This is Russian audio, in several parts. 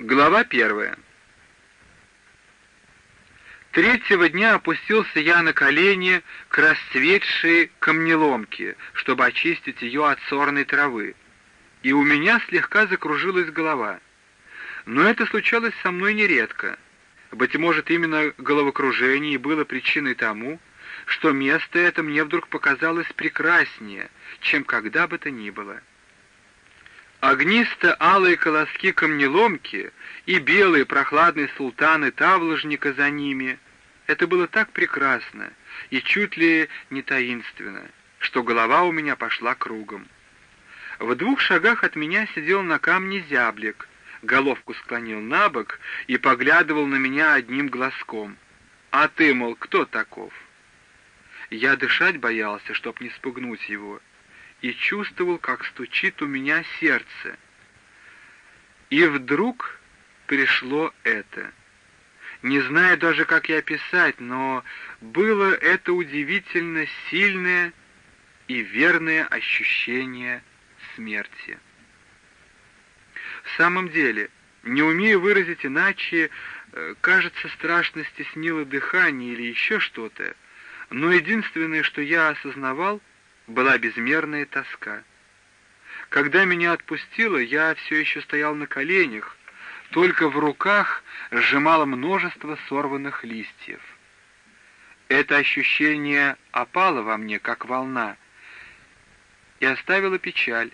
Глава первая. Третьего дня опустился я на колени к расцветшей камнеломке, чтобы очистить ее от сорной травы, и у меня слегка закружилась голова. Но это случалось со мной нередко. Быть может, именно головокружение было причиной тому, что место это мне вдруг показалось прекраснее, чем когда бы то ни было. Огнисто-алые колоски камнеломки и белые прохладные султаны тавложника за ними — это было так прекрасно и чуть ли не таинственно, что голова у меня пошла кругом. В двух шагах от меня сидел на камне зяблик, головку склонил на бок и поглядывал на меня одним глазком. «А ты, мол, кто таков?» Я дышать боялся, чтоб не спугнуть его — и чувствовал, как стучит у меня сердце. И вдруг пришло это. Не знаю даже, как я описать, но было это удивительно сильное и верное ощущение смерти. В самом деле, не умею выразить иначе, э, кажется, страшно стеснило дыхание или еще что-то, но единственное, что я осознавал — была безмерная тоска. Когда меня отпустило, я все еще стоял на коленях, только в руках сжимало множество сорванных листьев. Это ощущение опало во мне, как волна, и оставило печаль,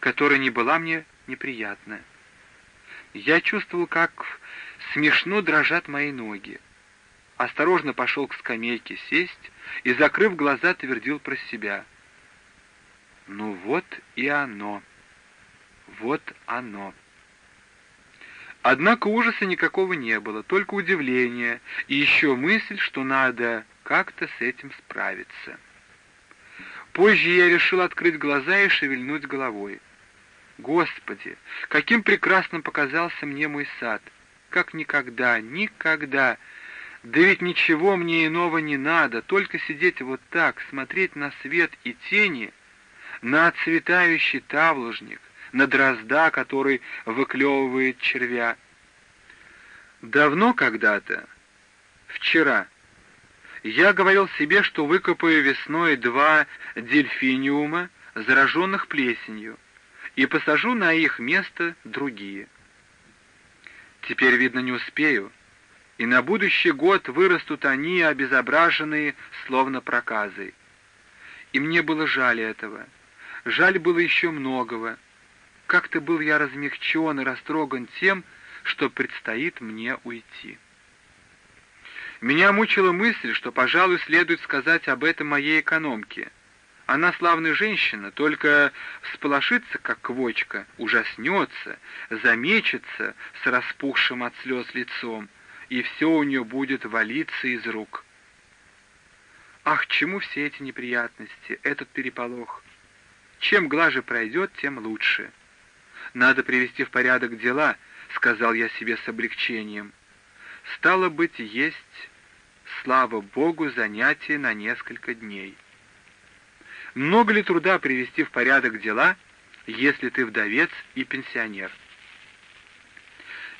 которая не была мне неприятна. Я чувствовал, как смешно дрожат мои ноги осторожно пошел к скамейке сесть и, закрыв глаза, твердил про себя. «Ну вот и оно, вот оно». Однако ужаса никакого не было, только удивление и еще мысль, что надо как-то с этим справиться. Позже я решил открыть глаза и шевельнуть головой. Господи, каким прекрасным показался мне мой сад! Как никогда, никогда да ведь ничего мне иного не надо, только сидеть вот так, смотреть на свет и тени, на отцветающий тавложник, на дрозда, который выклевывает червя. Давно когда-то, вчера, я говорил себе, что выкопаю весной два дельфиниума, зараженных плесенью, и посажу на их место другие. Теперь, видно, не успею, и на будущий год вырастут они, обезображенные, словно проказой. И мне было жаль этого. Жаль было еще многого. Как-то был я размягчен и растроган тем, что предстоит мне уйти. Меня мучила мысль, что, пожалуй, следует сказать об этом моей экономке. Она славная женщина, только всполошится, как квочка, ужаснется, замечется с распухшим от слез лицом, и все у нее будет валиться из рук. Ах, чему все эти неприятности, этот переполох? Чем глаже пройдет, тем лучше. Надо привести в порядок дела, сказал я себе с облегчением. Стало быть, есть, слава Богу, занятие на несколько дней. Много ли труда привести в порядок дела, если ты вдовец и пенсионер?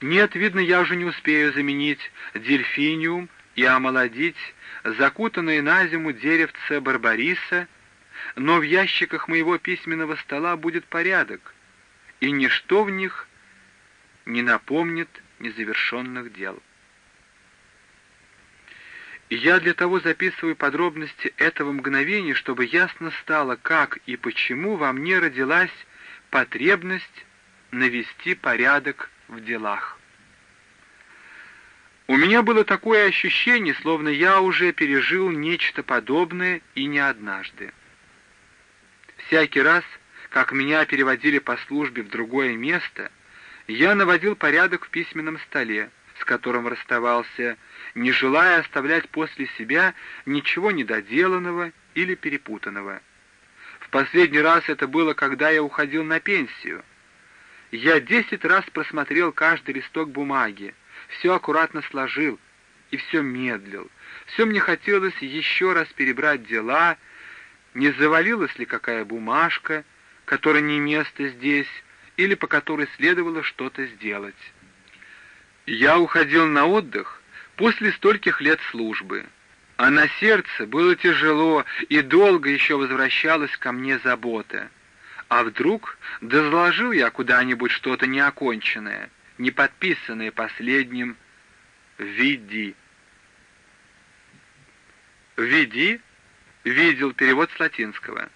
Нет, видно, я уже не успею заменить дельфиниум и омолодить закутанное на зиму деревце барбариса, но в ящиках моего письменного стола будет порядок, и ничто в них не напомнит незавершенных дел. я для того записываю подробности этого мгновения, чтобы ясно стало, как и почему во мне родилась потребность навести порядок в делах. У меня было такое ощущение, словно я уже пережил нечто подобное и не однажды. Всякий раз, как меня переводили по службе в другое место, я наводил порядок в письменном столе, с которым расставался, не желая оставлять после себя ничего недоделанного или перепутанного. В последний раз это было, когда я уходил на пенсию — я десять раз просмотрел каждый листок бумаги, все аккуратно сложил и все медлил. Все мне хотелось еще раз перебрать дела, не завалилась ли какая бумажка, которая не место здесь, или по которой следовало что-то сделать. Я уходил на отдых после стольких лет службы, а на сердце было тяжело, и долго еще возвращалась ко мне забота. А вдруг дозложил я куда-нибудь что-то неоконченное, не подписанное последним «Види». «Види» — видел перевод с латинского.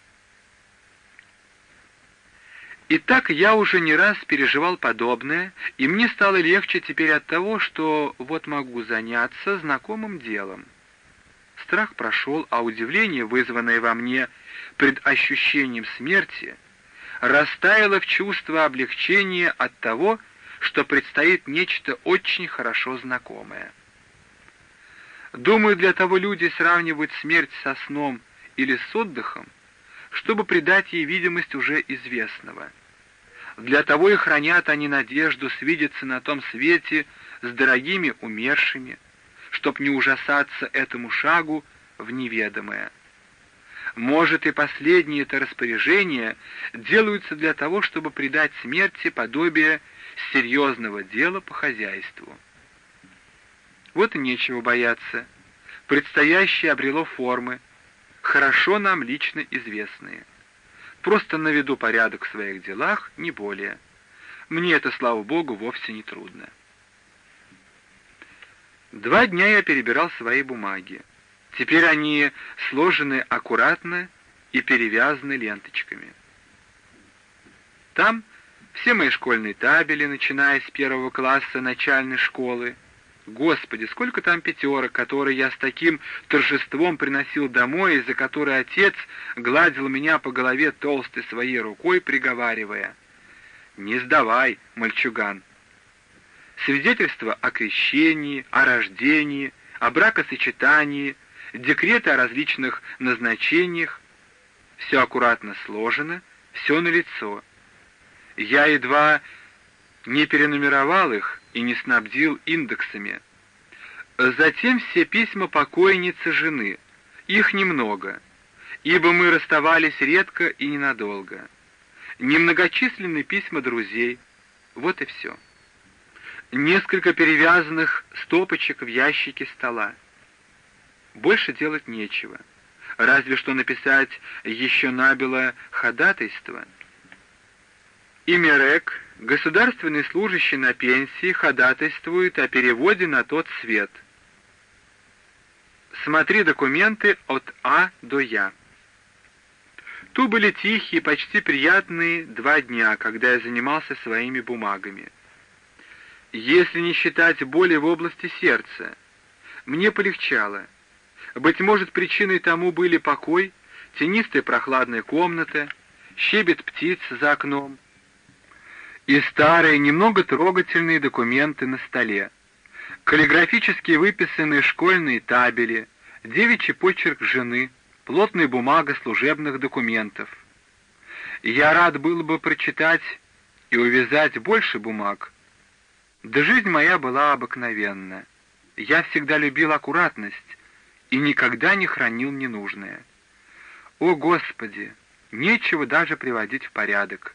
Итак, я уже не раз переживал подобное, и мне стало легче теперь от того, что вот могу заняться знакомым делом. Страх прошел, а удивление, вызванное во мне пред ощущением смерти, растаяло в чувство облегчения от того, что предстоит нечто очень хорошо знакомое. Думаю, для того люди сравнивают смерть со сном или с отдыхом, чтобы придать ей видимость уже известного. Для того и хранят они надежду свидеться на том свете с дорогими умершими, чтоб не ужасаться этому шагу в неведомое. Может, и последние это распоряжения делаются для того, чтобы придать смерти подобие серьезного дела по хозяйству. Вот и нечего бояться. Предстоящее обрело формы, хорошо нам лично известные. Просто наведу порядок в своих делах, не более. Мне это, слава богу, вовсе не трудно. Два дня я перебирал свои бумаги. Теперь они сложены аккуратно и перевязаны ленточками. Там все мои школьные табели, начиная с первого класса начальной школы, Господи, сколько там пятерок, которые я с таким торжеством приносил домой, и за которые отец гладил меня по голове толстой своей рукой, приговаривая. «Не сдавай, мальчуган!» Свидетельства о крещении, о рождении, о бракосочетании, декреты о различных назначениях. Все аккуратно сложено, все налицо. Я едва не перенумеровал их, и не снабдил индексами. Затем все письма покойницы жены. Их немного, ибо мы расставались редко и ненадолго. Немногочисленные письма друзей. Вот и все. Несколько перевязанных стопочек в ящике стола. Больше делать нечего. Разве что написать еще набело ходатайство. Имя Рек Государственный служащий на пенсии ходатайствует о переводе на тот свет. Смотри документы от А до Я. Ту были тихие, почти приятные два дня, когда я занимался своими бумагами. Если не считать боли в области сердца, мне полегчало. Быть может, причиной тому были покой, тенистая прохладная комната, щебет птиц за окном, и старые, немного трогательные документы на столе, каллиграфически выписанные школьные табели, девичий почерк жены, плотная бумага служебных документов. Я рад был бы прочитать и увязать больше бумаг. Да жизнь моя была обыкновенна. Я всегда любил аккуратность и никогда не хранил ненужное. О, Господи! Нечего даже приводить в порядок.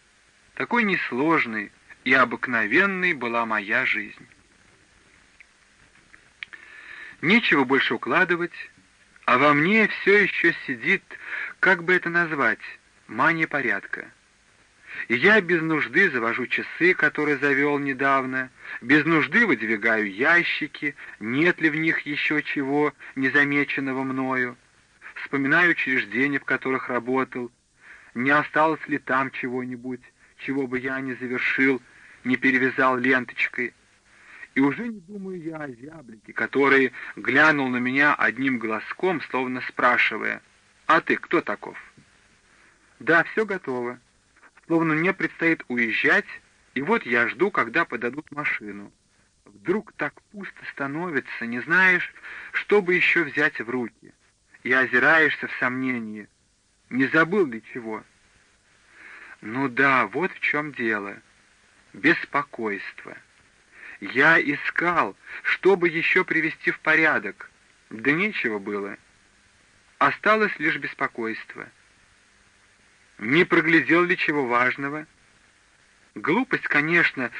Такой несложной и обыкновенной была моя жизнь. Нечего больше укладывать, а во мне все еще сидит, как бы это назвать, мания порядка. Я без нужды завожу часы, которые завел недавно, без нужды выдвигаю ящики, нет ли в них еще чего, незамеченного мною. Вспоминаю учреждения, в которых работал, не осталось ли там чего-нибудь, чего бы я не завершил, не перевязал ленточкой. И уже не думаю я о зяблике, который глянул на меня одним глазком, словно спрашивая, «А ты кто таков?» «Да, все готово. Словно мне предстоит уезжать, и вот я жду, когда подадут машину. Вдруг так пусто становится, не знаешь, что бы еще взять в руки, и озираешься в сомнении, не забыл ли чего?» Ну да, вот в чем дело. Беспокойство. Я искал, чтобы еще привести в порядок. Да нечего было. Осталось лишь беспокойство. Не проглядел ли чего важного? Глупость, конечно,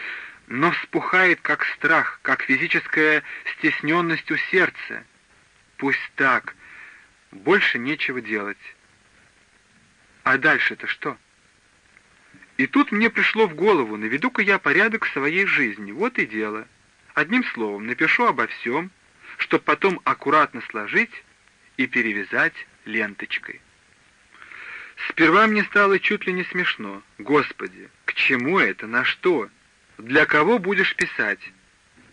но вспухает как страх, как физическая стесненность у сердца. Пусть так, больше нечего делать. А дальше-то что? И тут мне пришло в голову, наведу-ка я порядок в своей жизни, вот и дело. Одним словом, напишу обо всем, чтобы потом аккуратно сложить и перевязать ленточкой. Сперва мне стало чуть ли не смешно. Господи, к чему это, на что? Для кого будешь писать?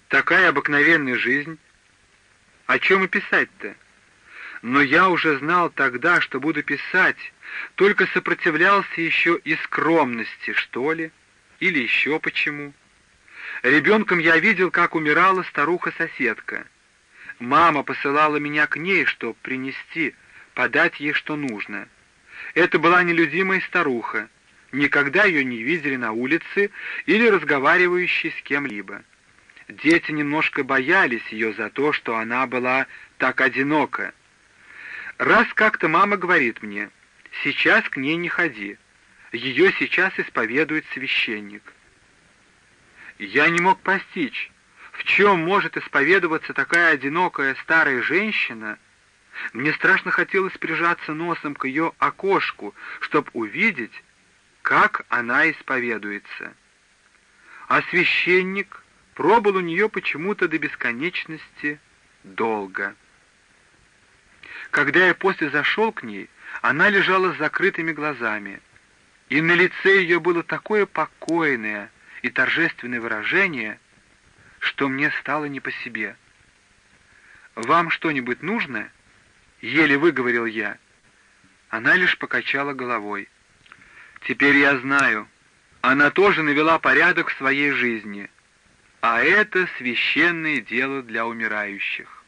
Такая обыкновенная жизнь. О чем и писать-то? Но я уже знал тогда, что буду писать, только сопротивлялся еще и скромности, что ли, или еще почему. Ребенком я видел, как умирала старуха-соседка. Мама посылала меня к ней, чтобы принести, подать ей, что нужно. Это была нелюдимая старуха. Никогда ее не видели на улице или разговаривающей с кем-либо. Дети немножко боялись ее за то, что она была так одинока. Раз как-то мама говорит мне, сейчас к ней не ходи, ее сейчас исповедует священник. Я не мог постичь, в чем может исповедоваться такая одинокая старая женщина, мне страшно хотелось прижаться носом к ее окошку, чтобы увидеть, как она исповедуется. А священник пробыл у нее почему-то до бесконечности долго. Когда я после зашел к ней, она лежала с закрытыми глазами, и на лице ее было такое покойное и торжественное выражение, что мне стало не по себе. «Вам что-нибудь нужно?» — еле выговорил я. Она лишь покачала головой. «Теперь я знаю. Она тоже навела порядок в своей жизни. А это священное дело для умирающих».